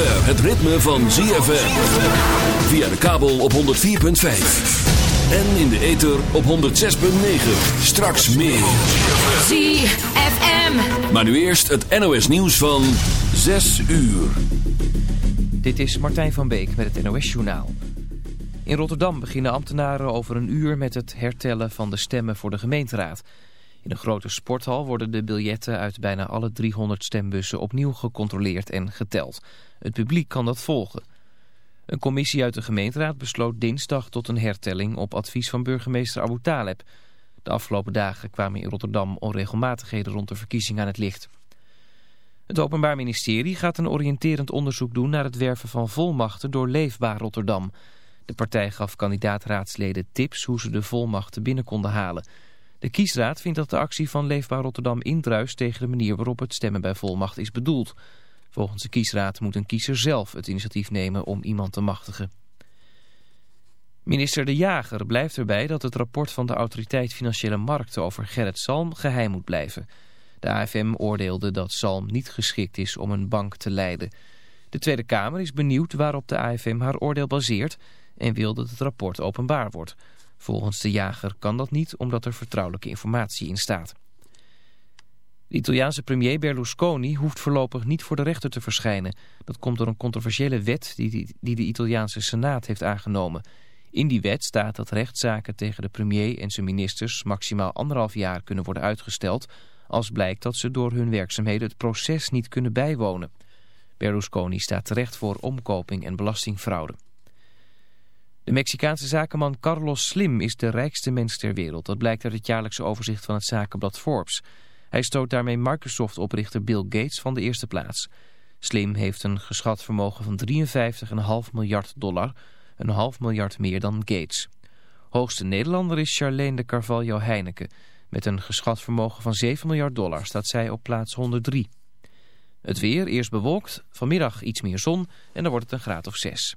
zover het ritme van ZFM. Via de kabel op 104.5. En in de ether op 106.9. Straks meer. ZFM. Maar nu eerst het NOS nieuws van 6 uur. Dit is Martijn van Beek met het NOS-journaal. In Rotterdam beginnen ambtenaren over een uur met het hertellen van de stemmen voor de gemeenteraad. In een grote sporthal worden de biljetten uit bijna alle 300 stembussen opnieuw gecontroleerd en geteld. Het publiek kan dat volgen. Een commissie uit de gemeenteraad besloot dinsdag tot een hertelling op advies van burgemeester Abu Taleb. De afgelopen dagen kwamen in Rotterdam onregelmatigheden rond de verkiezing aan het licht. Het Openbaar Ministerie gaat een oriënterend onderzoek doen naar het werven van volmachten door Leefbaar Rotterdam. De partij gaf kandidaatraadsleden tips hoe ze de volmachten binnen konden halen. De kiesraad vindt dat de actie van Leefbaar Rotterdam indruist tegen de manier waarop het stemmen bij volmacht is bedoeld. Volgens de kiesraad moet een kiezer zelf het initiatief nemen om iemand te machtigen. Minister De Jager blijft erbij dat het rapport van de Autoriteit Financiële Markten over Gerrit Salm geheim moet blijven. De AFM oordeelde dat Salm niet geschikt is om een bank te leiden. De Tweede Kamer is benieuwd waarop de AFM haar oordeel baseert en wil dat het rapport openbaar wordt. Volgens De Jager kan dat niet omdat er vertrouwelijke informatie in staat. De Italiaanse premier Berlusconi hoeft voorlopig niet voor de rechter te verschijnen. Dat komt door een controversiële wet die, die de Italiaanse Senaat heeft aangenomen. In die wet staat dat rechtszaken tegen de premier en zijn ministers maximaal anderhalf jaar kunnen worden uitgesteld... als blijkt dat ze door hun werkzaamheden het proces niet kunnen bijwonen. Berlusconi staat terecht voor omkoping en belastingfraude. De Mexicaanse zakenman Carlos Slim is de rijkste mens ter wereld. Dat blijkt uit het jaarlijkse overzicht van het zakenblad Forbes. Hij stoot daarmee Microsoft-oprichter Bill Gates van de eerste plaats. Slim heeft een geschat vermogen van 53,5 miljard dollar, een half miljard meer dan Gates. Hoogste Nederlander is Charlene de Carvalho Heineken. Met een geschat vermogen van 7 miljard dollar staat zij op plaats 103. Het weer, eerst bewolkt, vanmiddag iets meer zon en dan wordt het een graad of 6.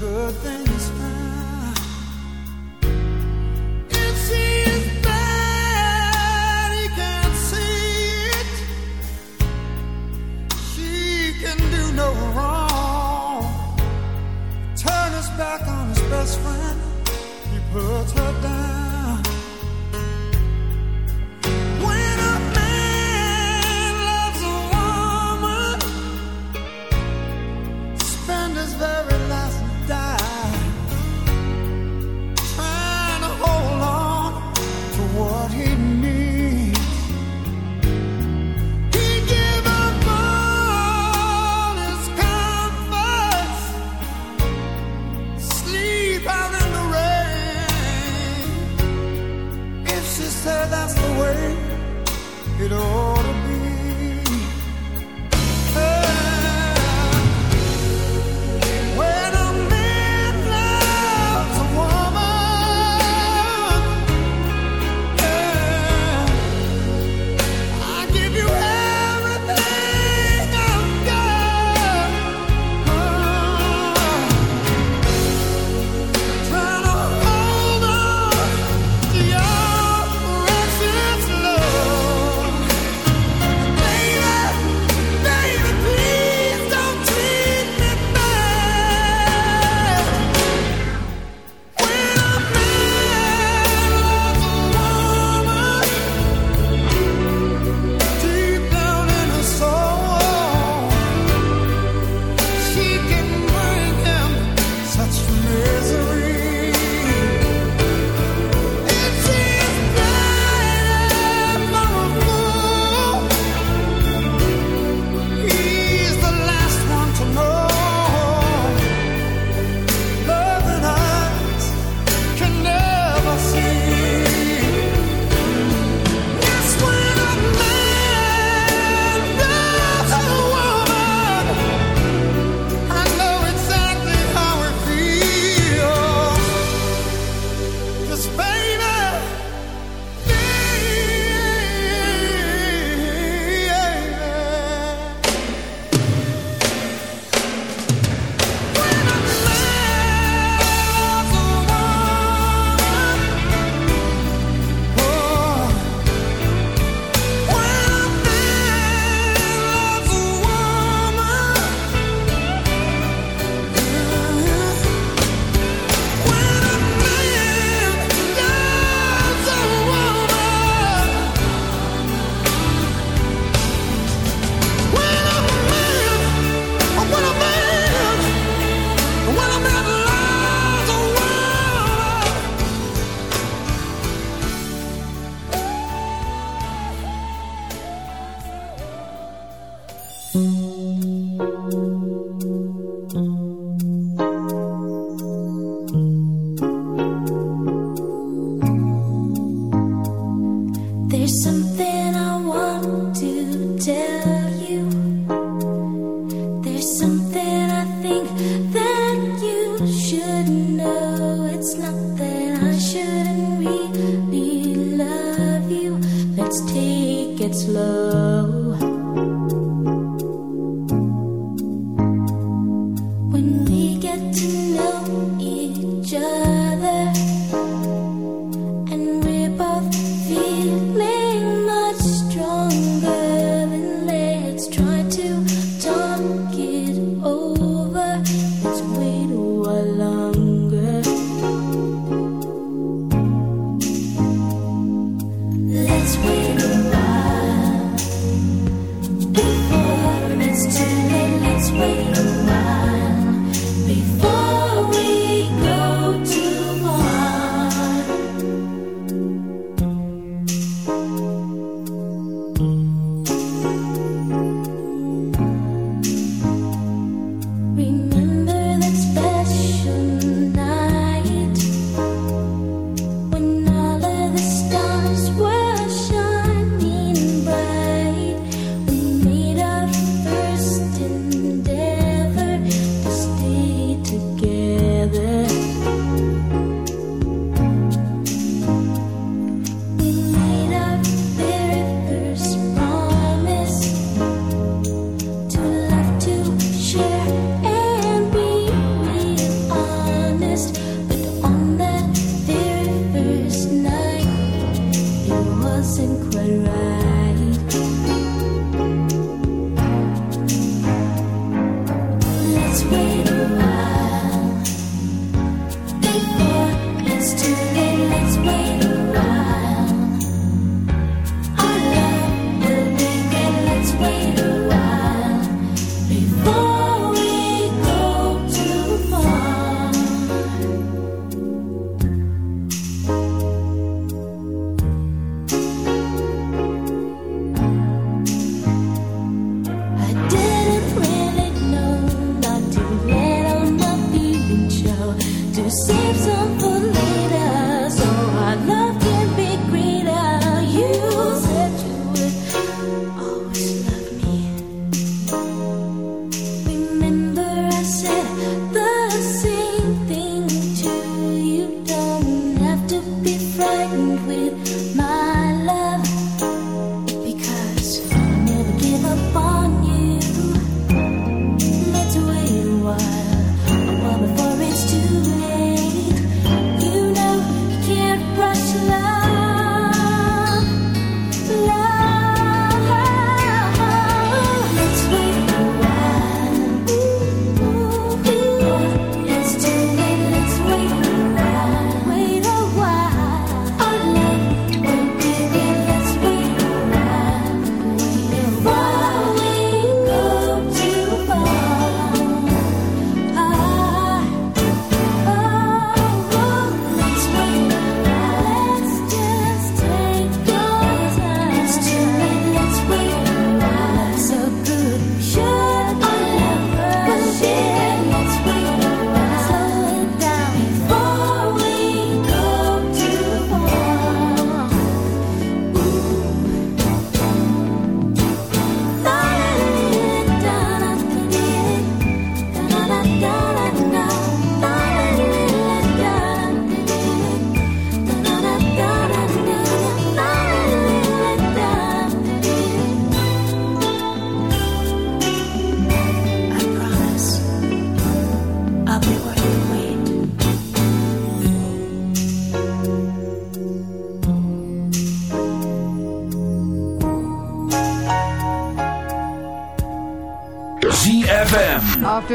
good things found. It seems that he can't see it. She can do no wrong. Turn his back on his best friend. He puts her down.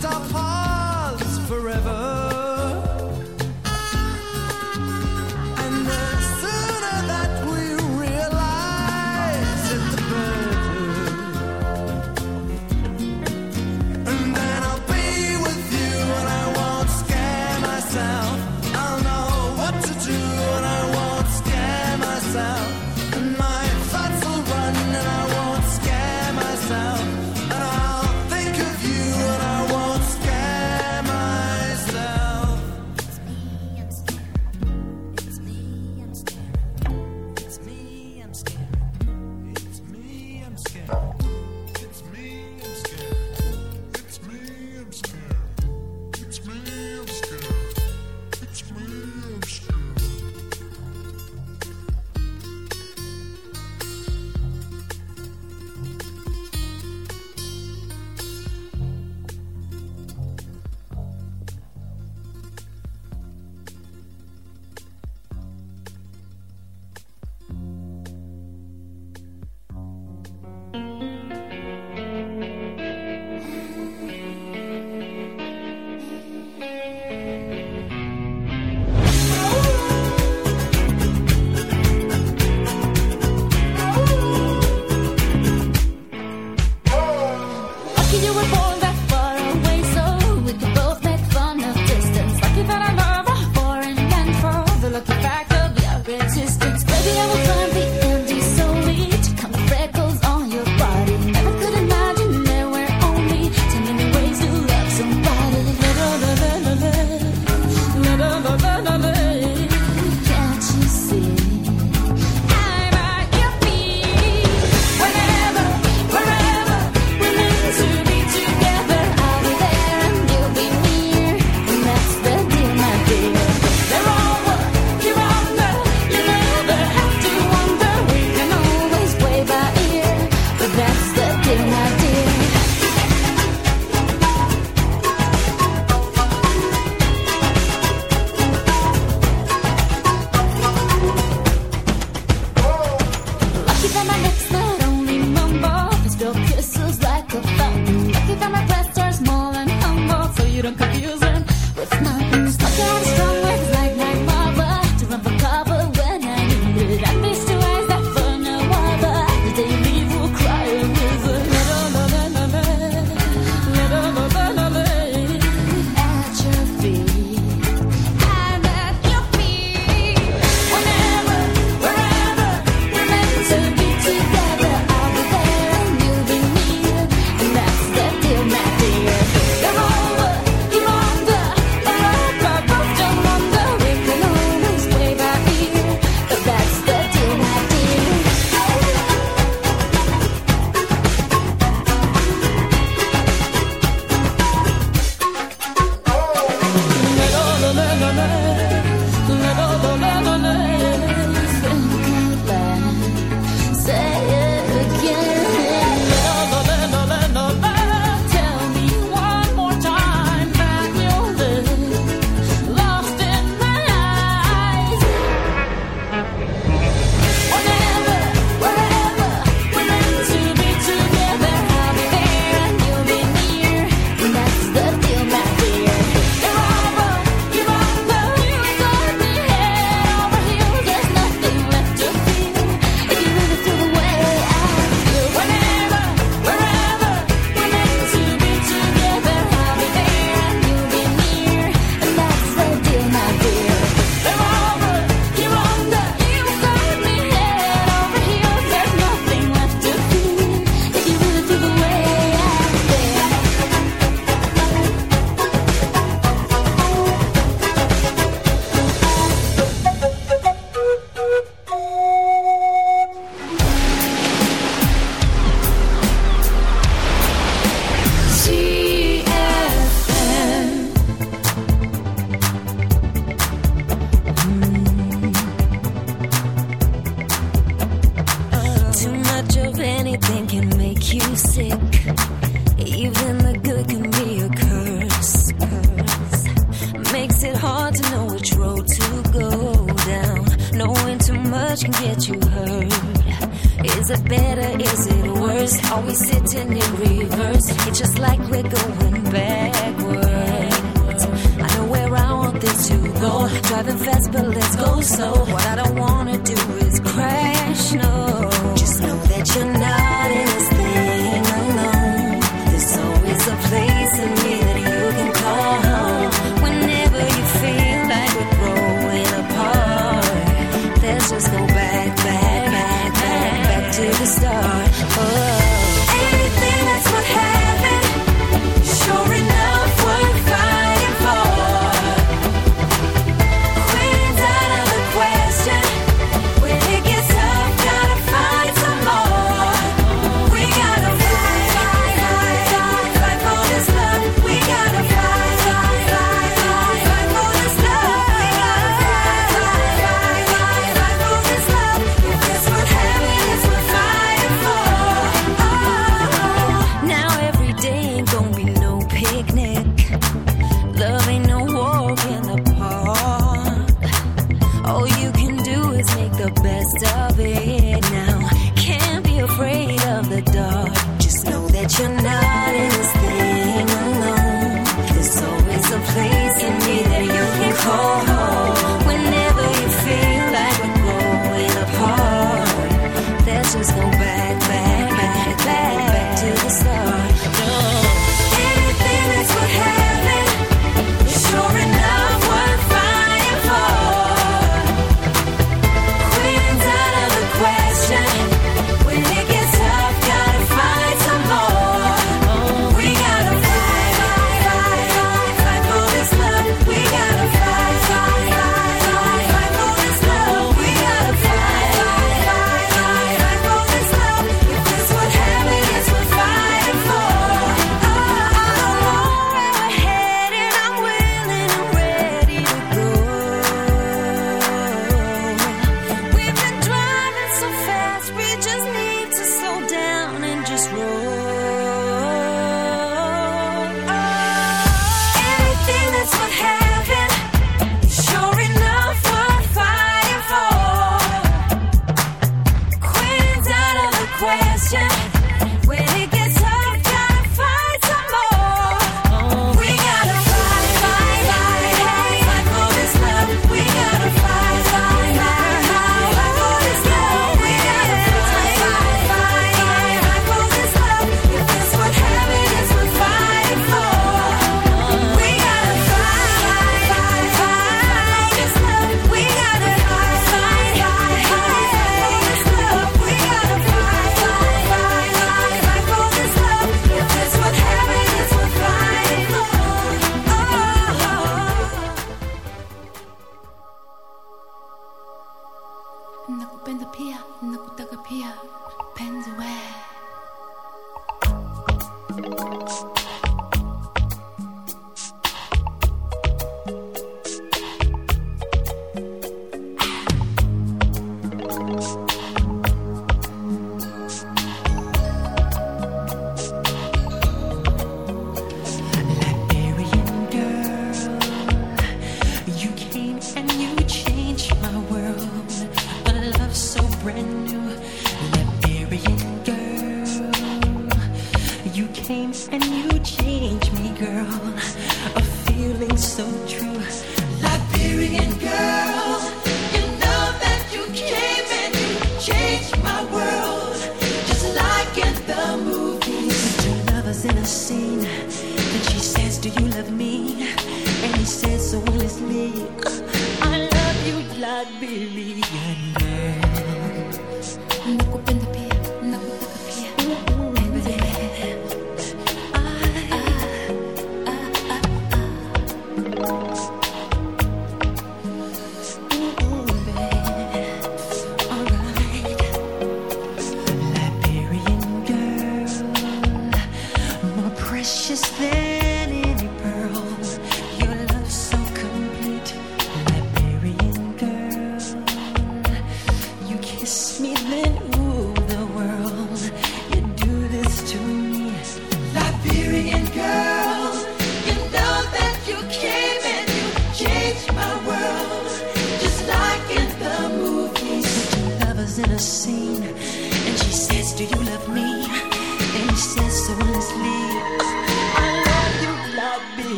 Crossed our paths forever.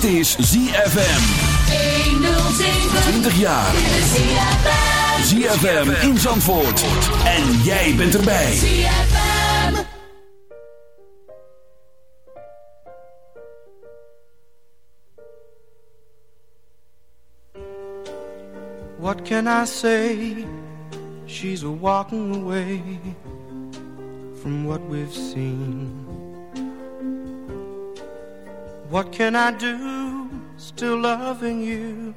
Dit, is ZFM. 20 jaar. ZFM in Zandvoort. En jij bent erbij. What can I say? She's walking away from what we've seen. What can I do? Still loving you.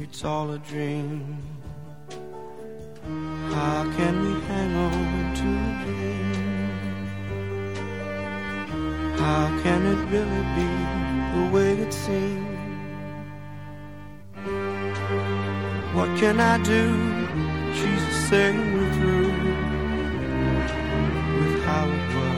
It's all a dream. How can we hang on to a dream? How can it really be the way it seems? What can I do? She's saying we're through with how it was.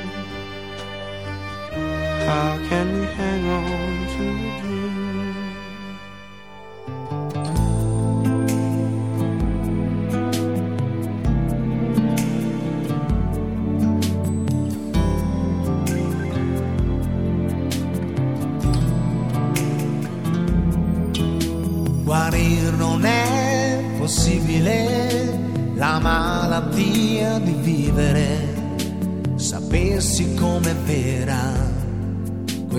How can we hang on to a dream? Guarir non è possibile la malattia di vivere. Sapessi com'è vera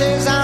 says I